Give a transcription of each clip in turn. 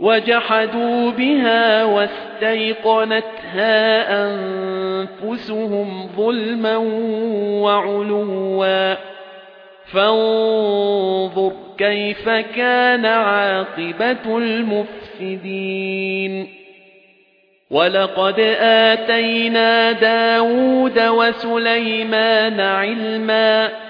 وَجَحَدُوا بِهَا وَاسْتَيْقَنَتْهَا أَنفُسُهُمْ ظُلْمًا وَعُلُوًّا. فَانظُرْ كَيْفَ كَانَ عَاقِبَةُ الْمُفْسِدِينَ. وَلَقَدْ آتَيْنَا دَاوُودَ وَسُلَيْمَانَ عِلْمًا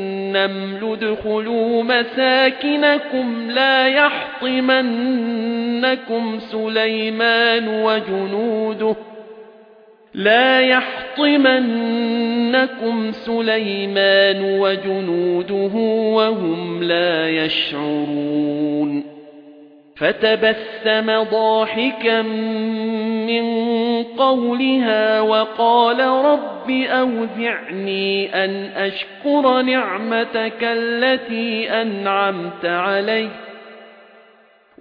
ادْخُلُوا مَسَاكِنَكُمْ لَا يَحْطِمَنَّكُمْ سُلَيْمَانُ وَجُنُودُهُ لا يحطمنكم سليمان وجنوده وهم لا يشعرون. فتبسم ضاحكا من قولها وقال رب أوزعني أن أشكر نعمتك التي أنعمت علي.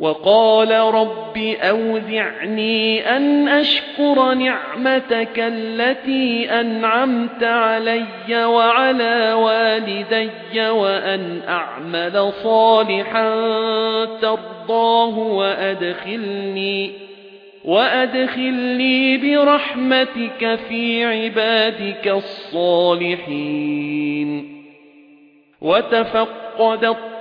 وقال رب أوزعني أن أشكر نعمتك التي أنعمت علي وعلى والدي وأن أعمل صالحا ترضاه وأدخلني وأدخلني برحمتك في عبادك الصالحين. وتفقد